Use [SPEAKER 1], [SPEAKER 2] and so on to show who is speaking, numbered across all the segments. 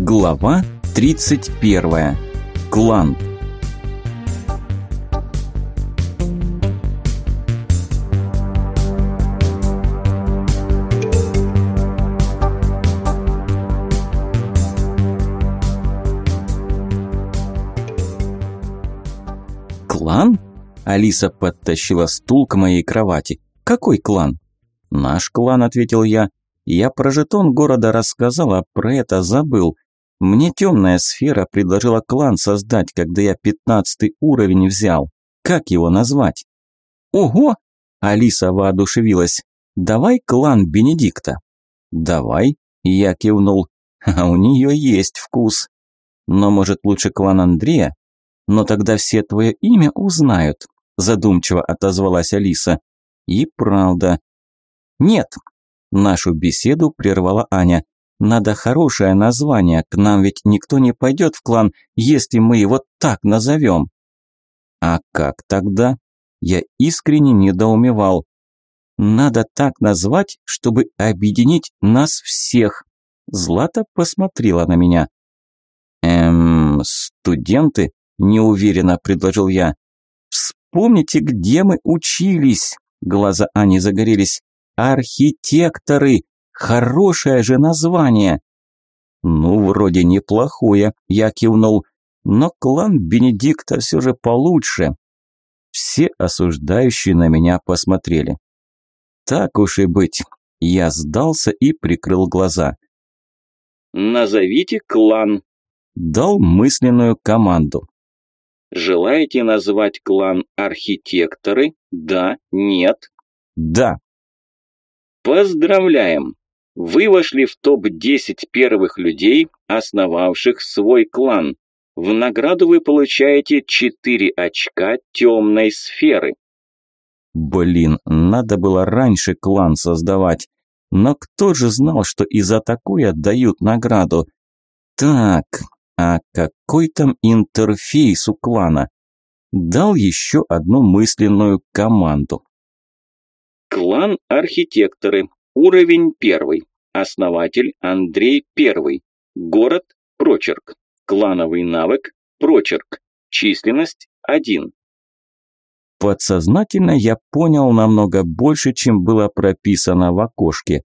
[SPEAKER 1] Глава 31. Клан. Клан? Алиса подтащила стул к моей кровати. Какой клан? Наш клан, ответил я. Я про жетон города рассказал, а про это забыл. Мне темная сфера предложила клан создать, когда я пятнадцатый уровень взял. Как его назвать? Ого! Алиса воодушевилась. Давай клан Бенедикта. Давай, я кивнул. А у нее есть вкус. Но может лучше клан Андрея? Но тогда все твое имя узнают, задумчиво отозвалась Алиса. И правда. Нет. Нашу беседу прервала Аня. Надо хорошее название, к нам ведь никто не пойдет в клан, если мы его так назовем. А как тогда? Я искренне недоумевал. Надо так назвать, чтобы объединить нас всех. Злата посмотрела на меня. Эм, студенты? Неуверенно предложил я. Вспомните, где мы учились. Глаза Ани загорелись. Архитекторы. Хорошее же название. Ну, вроде неплохое, я кивнул. Но клан Бенедикта все же получше. Все осуждающие на меня посмотрели. Так уж и быть. Я сдался и прикрыл глаза.
[SPEAKER 2] «Назовите клан», –
[SPEAKER 1] дал мысленную команду.
[SPEAKER 2] «Желаете назвать клан архитекторы? Да? Нет?»
[SPEAKER 1] «Да».
[SPEAKER 2] «Поздравляем! Вы вошли в топ-10 первых людей, основавших свой клан. В награду вы получаете 4 очка темной сферы.
[SPEAKER 1] Блин, надо было раньше клан создавать. Но кто же знал, что и за такое отдают награду? Так, а какой там интерфейс у клана? Дал еще одну мысленную команду.
[SPEAKER 2] Клан Архитекторы. Уровень первый. Основатель Андрей Первый. Город Прочерк. Клановый навык Прочерк. Численность 1.
[SPEAKER 1] Подсознательно я понял намного больше, чем было прописано в окошке.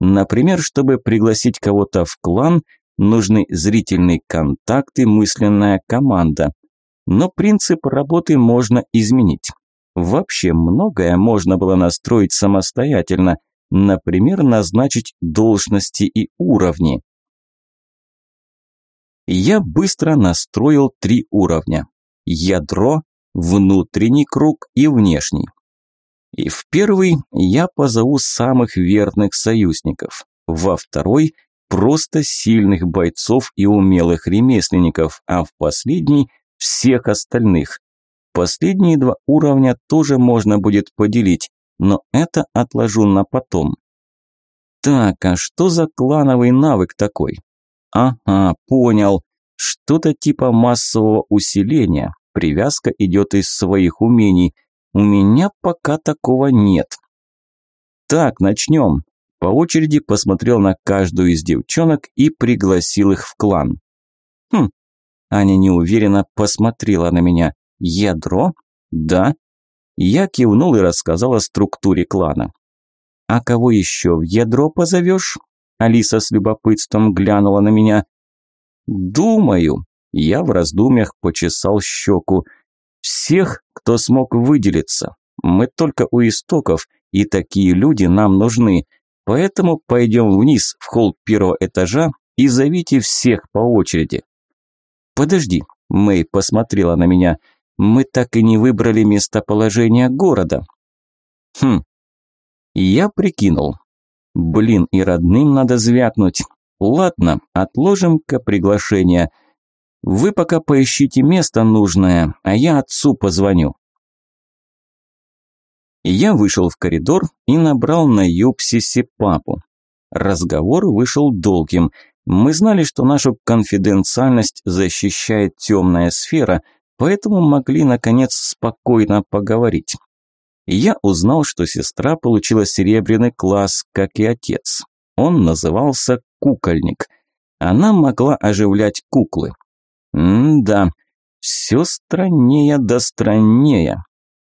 [SPEAKER 1] Например, чтобы пригласить кого-то в клан, нужны зрительный контакт и мысленная команда. Но принцип работы можно изменить. Вообще многое можно было настроить самостоятельно – Например, назначить должности и уровни. Я быстро настроил три уровня. Ядро, внутренний круг и внешний. И в первый я позову самых верных союзников. Во второй – просто сильных бойцов и умелых ремесленников, а в последний – всех остальных. Последние два уровня тоже можно будет поделить, но это отложу на потом. Так, а что за клановый навык такой? Ага, понял. Что-то типа массового усиления. Привязка идет из своих умений. У меня пока такого нет. Так, начнем. По очереди посмотрел на каждую из девчонок и пригласил их в клан. Хм, Аня неуверенно посмотрела на меня. Ядро? Да. Я кивнул и рассказал о структуре клана. «А кого еще в ядро позовешь?» Алиса с любопытством глянула на меня. «Думаю». Я в раздумьях почесал щеку. «Всех, кто смог выделиться. Мы только у истоков, и такие люди нам нужны. Поэтому пойдем вниз в холл первого этажа и зовите всех по очереди». «Подожди», – Мэй посмотрела на меня – мы так и не выбрали местоположение города. Хм. Я прикинул. Блин, и родным надо звякнуть. Ладно, отложим-ка приглашение. Вы пока поищите место нужное, а я отцу позвоню. Я вышел в коридор и набрал на Юпсисе папу. Разговор вышел долгим. Мы знали, что нашу конфиденциальность защищает темная сфера, поэтому могли, наконец, спокойно поговорить. Я узнал, что сестра получила серебряный класс, как и отец. Он назывался «Кукольник». Она могла оживлять куклы. М-да, все страннее да страннее.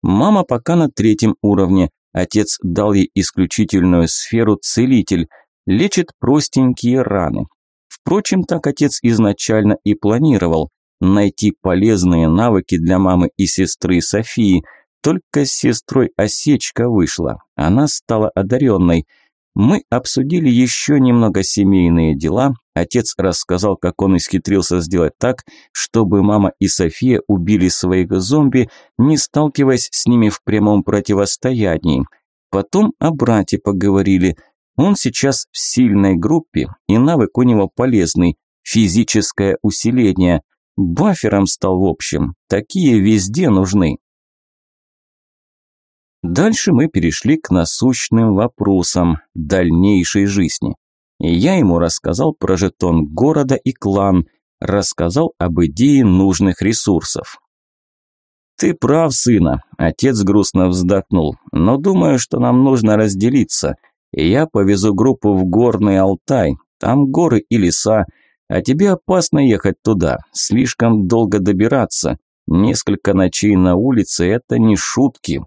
[SPEAKER 1] Мама пока на третьем уровне. Отец дал ей исключительную сферу «целитель», лечит простенькие раны. Впрочем, так отец изначально и планировал – найти полезные навыки для мамы и сестры Софии. Только с сестрой осечка вышла, она стала одаренной – мы обсудили еще немного семейные дела. Отец рассказал, как он исхитрился сделать так, чтобы мама и София убили своих зомби, не сталкиваясь с ними в прямом противостоянии. Потом о брате поговорили. Он сейчас в сильной группе, и навык у него полезный – физическое усиление. Бафером стал в общем. Такие везде нужны. Дальше мы перешли к насущным вопросам дальнейшей жизни. Я ему рассказал про жетон города и клан, рассказал об идее нужных ресурсов. «Ты прав, сына», – отец грустно вздохнул, – «но думаю, что нам нужно разделиться. Я повезу группу в горный Алтай, там горы и леса, а тебе опасно ехать туда, слишком долго добираться. Несколько ночей на улице – это не шутки,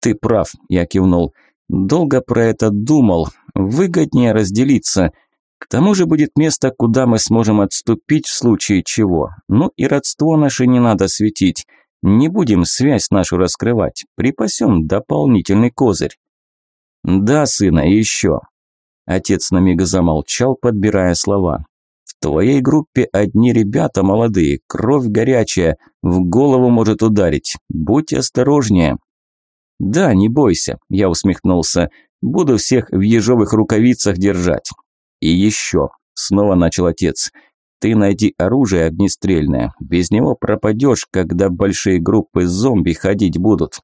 [SPEAKER 1] «Ты прав», – я кивнул. «Долго про это думал. Выгоднее разделиться. К тому же будет место, куда мы сможем отступить в случае чего. Ну и родство наше не надо светить. Не будем связь нашу раскрывать. Припасем дополнительный козырь». «Да, сына, еще». Отец на миг замолчал, подбирая слова. «В твоей группе одни ребята молодые, кровь горячая, в голову может ударить. Будь осторожнее». «Да, не бойся», – я усмехнулся. «Буду всех в ежовых рукавицах держать». «И еще», – снова начал отец, – «ты найди оружие огнестрельное. Без него пропадешь, когда большие группы зомби ходить будут».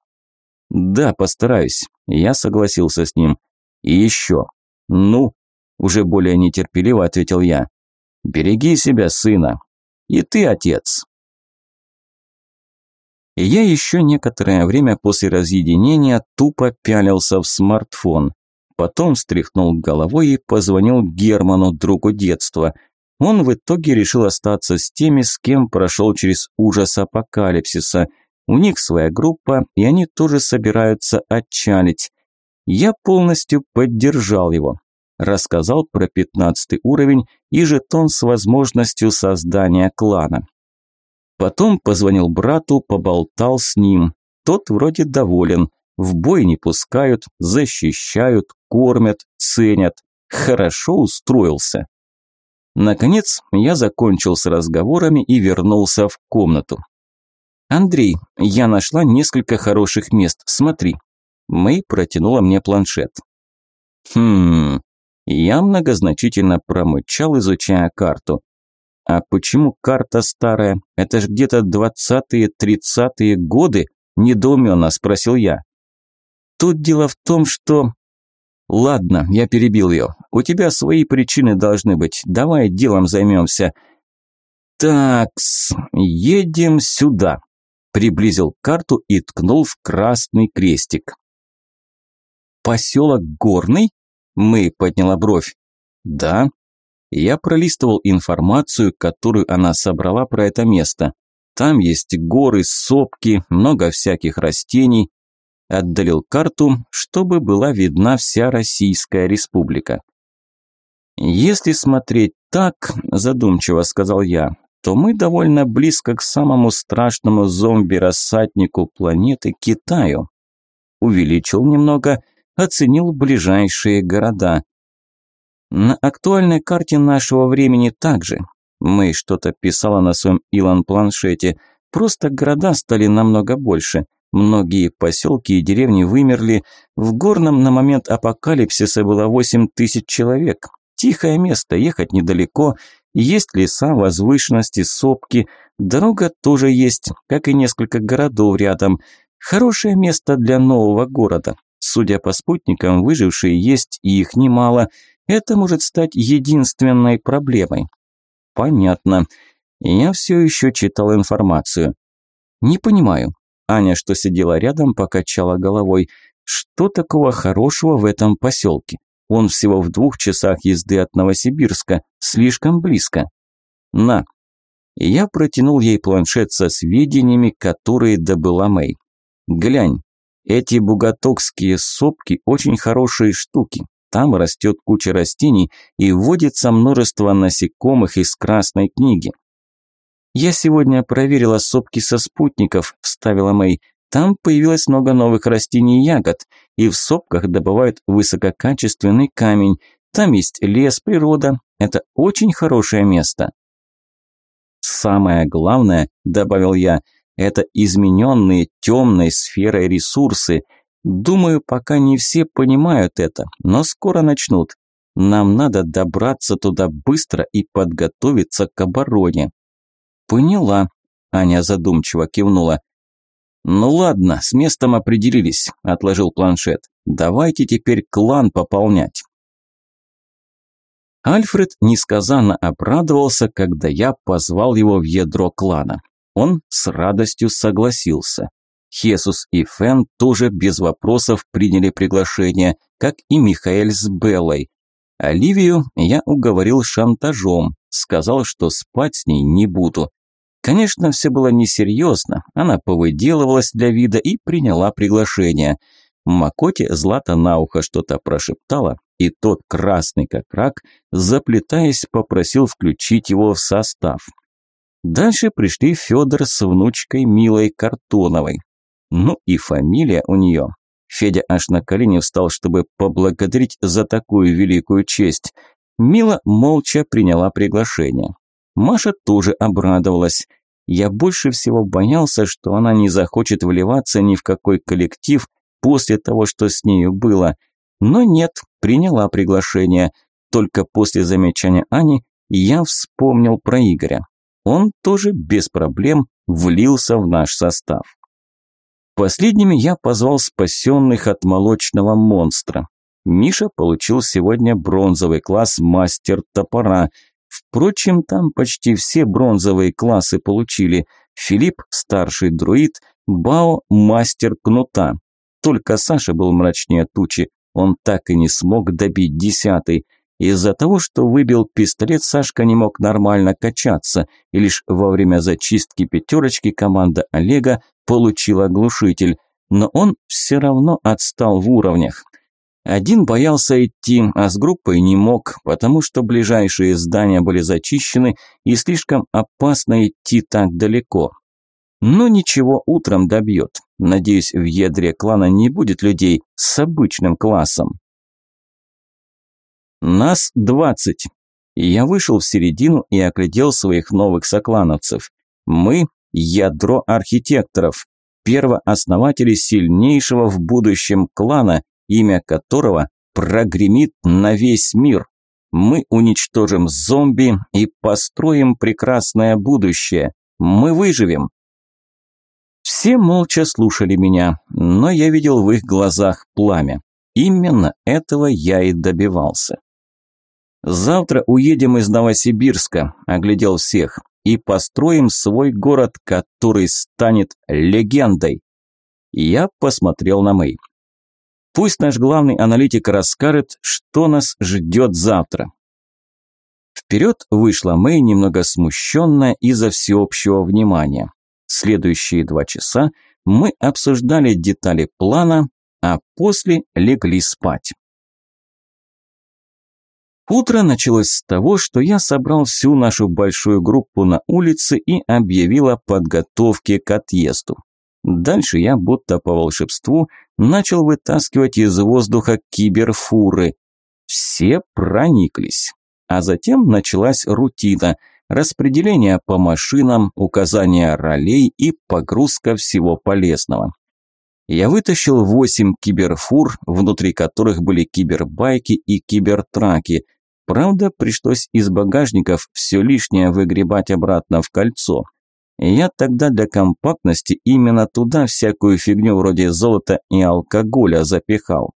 [SPEAKER 1] «Да, постараюсь», – я согласился с ним. «И еще». «Ну?» – уже более нетерпеливо ответил я. «Береги себя, сына. И ты, отец» и я еще некоторое время после разъединения тупо пялился в смартфон. Потом встряхнул головой и позвонил Герману, другу детства. Он в итоге решил остаться с теми, с кем прошел через ужас апокалипсиса. У них своя группа, и они тоже собираются отчалить. Я полностью поддержал его. Рассказал про пятнадцатый уровень и жетон с возможностью создания клана. Потом позвонил брату, поболтал с ним. Тот вроде доволен. В бой не пускают, защищают, кормят, ценят. Хорошо устроился. Наконец, я закончил с разговорами и вернулся в комнату. «Андрей, я нашла несколько хороших мест, смотри». Мэй протянула мне планшет. «Хм...» Я многозначительно промычал, изучая карту. А почему карта старая? Это ж где-то двадцатые, тридцатые годы, недоуменно спросил я. Тут дело в том, что... Ладно, я перебил ее. У тебя свои причины должны быть. Давай делом займемся. Такс, едем сюда. Приблизил карту и ткнул в красный крестик. Поселок Горный? Мы подняла бровь. Да, я пролистывал информацию, которую она собрала про это место. Там есть горы, сопки, много всяких растений. Отдалил карту, чтобы была видна вся Российская Республика. «Если смотреть так», – задумчиво сказал я, – то мы довольно близко к самому страшному зомби-рассаднику планеты Китаю. Увеличил немного, оценил ближайшие города – на актуальной карте нашего времени также. Мэй что-то писала на своем Илон-планшете. Просто города стали намного больше. Многие поселки и деревни вымерли. В Горном на момент апокалипсиса было 8 тысяч человек. Тихое место, ехать недалеко. Есть леса, возвышенности, сопки. Дорога тоже есть, как и несколько городов рядом. Хорошее место для нового города. Судя по спутникам, выжившие есть, и их немало – это может стать единственной проблемой. Понятно. Я все еще читал информацию. Не понимаю. Аня, что сидела рядом, покачала головой. Что такого хорошего в этом поселке? Он всего в двух часах езды от Новосибирска, слишком близко. На. Я протянул ей планшет со сведениями, которые добыла Мэй. Глянь, эти бугатокские сопки очень хорошие штуки. Там растет куча растений и вводится множество насекомых из красной книги. «Я сегодня проверила сопки со спутников», – вставила Мэй. «Там появилось много новых растений и ягод, и в сопках добывают высококачественный камень. Там есть лес, природа. Это очень хорошее место». «Самое главное», – добавил я, – это измененные темной сферой ресурсы. Думаю, пока не все понимают это, но скоро начнут. Нам надо добраться туда быстро и подготовиться к обороне. «Поняла», – Аня задумчиво кивнула. «Ну ладно, с местом определились», – отложил планшет. «Давайте теперь клан пополнять». Альфред несказанно обрадовался, когда я позвал его в ядро клана. Он с радостью согласился. Хесус и Фен тоже без вопросов приняли приглашение, как и Михаэль с Беллой. Оливию я уговорил шантажом, сказал, что спать с ней не буду. Конечно, все было несерьезно, она повыделывалась для вида и приняла приглашение. Макоте Злата на ухо что-то прошептала, и тот, красный как рак, заплетаясь, попросил включить его в состав. Дальше пришли Федор с внучкой Милой Картоновой. Ну и фамилия у нее. Федя аж на колени встал, чтобы поблагодарить за такую великую честь. Мила молча приняла приглашение. Маша тоже обрадовалась. Я больше всего боялся, что она не захочет вливаться ни в какой коллектив после того, что с нею было. Но нет, приняла приглашение. Только после замечания Ани я вспомнил про Игоря. Он тоже без проблем влился в наш состав. Последними я позвал спасенных от молочного монстра. Миша получил сегодня бронзовый класс мастер топора – Впрочем, там почти все бронзовые классы получили. Филипп – старший друид, Бао – мастер кнута. Только Саша был мрачнее тучи, он так и не смог добить десятый. Из-за того, что выбил пистолет, Сашка не мог нормально качаться, и лишь во время зачистки пятерочки команда Олега получила глушитель. Но он все равно отстал в уровнях. Один боялся идти, а с группой не мог, потому что ближайшие здания были зачищены и слишком опасно идти так далеко. Но ничего, утром добьет. Надеюсь, в ядре клана не будет людей с обычным классом. Нас двадцать. Я вышел в середину и оглядел своих новых соклановцев. Мы – ядро архитекторов, первооснователи сильнейшего в будущем клана, имя которого прогремит на весь мир. Мы уничтожим зомби и построим прекрасное будущее. Мы выживем. Все молча слушали меня, но я видел в их глазах пламя. Именно этого я и добивался. Завтра уедем из Новосибирска, оглядел всех, и построим свой город, который станет легендой. Я посмотрел на Мэй. Пусть наш главный аналитик расскажет, что нас ждет завтра. Вперед вышла Мэй, немного смущенная из-за всеобщего внимания. Следующие два часа мы обсуждали детали плана, а после легли спать. Утро началось с того, что я собрал всю нашу большую группу на улице и объявил о подготовке к отъезду. Дальше я, будто по волшебству, начал вытаскивать из воздуха киберфуры. Все прониклись. А затем началась рутина – распределение по машинам, указание ролей и погрузка всего полезного. Я вытащил восемь киберфур, внутри которых были кибербайки и кибертраки. Правда, пришлось из багажников все лишнее выгребать обратно в кольцо. Я тогда для компактности именно туда всякую фигню вроде золота и алкоголя запихал.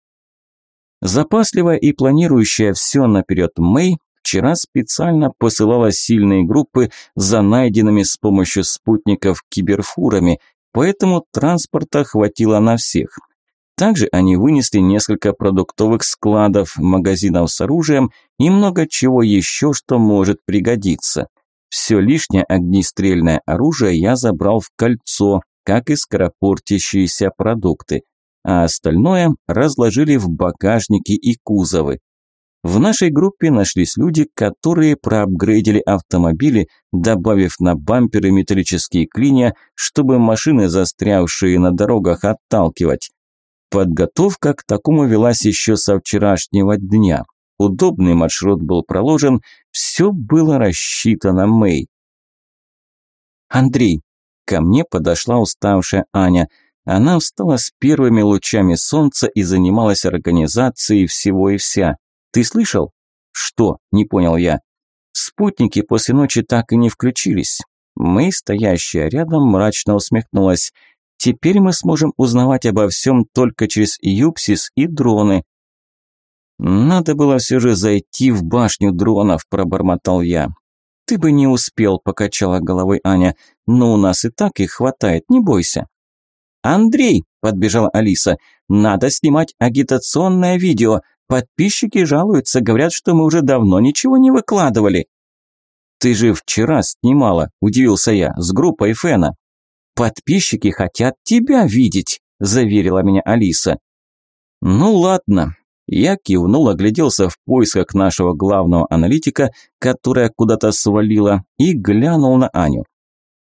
[SPEAKER 1] Запасливая и планирующая все наперед Мэй вчера специально посылала сильные группы за найденными с помощью спутников киберфурами, поэтому транспорта хватило на всех. Также они вынесли несколько продуктовых складов, магазинов с оружием и много чего еще, что может пригодиться. Все лишнее огнестрельное оружие я забрал в кольцо, как и скоропортящиеся продукты, а остальное разложили в багажники и кузовы. В нашей группе нашлись люди, которые проапгрейдили автомобили, добавив на бамперы металлические клинья, чтобы машины, застрявшие на дорогах, отталкивать. Подготовка к такому велась еще со вчерашнего дня. Удобный маршрут был проложен, все было рассчитано Мэй. «Андрей!» Ко мне подошла уставшая Аня. Она встала с первыми лучами солнца и занималась организацией всего и вся. «Ты слышал?» «Что?» – не понял я. Спутники после ночи так и не включились. Мэй, стоящая рядом, мрачно усмехнулась – Теперь мы сможем узнавать обо всем только через Юпсис и дроны. Надо было все же зайти в башню дронов, пробормотал я. Ты бы не успел, покачала головой Аня. Но у нас и так их хватает, не бойся. Андрей, подбежала Алиса, надо снимать агитационное видео. Подписчики жалуются, говорят, что мы уже давно ничего не выкладывали. Ты же вчера снимала, удивился я, с группой Фена. «Подписчики хотят тебя видеть», – заверила меня Алиса. «Ну ладно». Я кивнул, огляделся в поисках нашего главного аналитика, которая куда-то свалила, и глянул на Аню.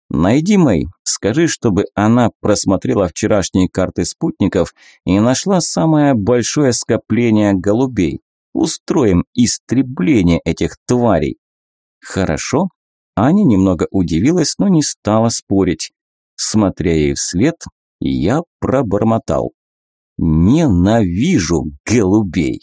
[SPEAKER 1] «Найди Мэй, скажи, чтобы она просмотрела вчерашние карты спутников и нашла самое большое скопление голубей. Устроим истребление этих тварей». «Хорошо». Аня немного удивилась, но не стала спорить. Смотря ей вслед, я пробормотал. «Ненавижу голубей!»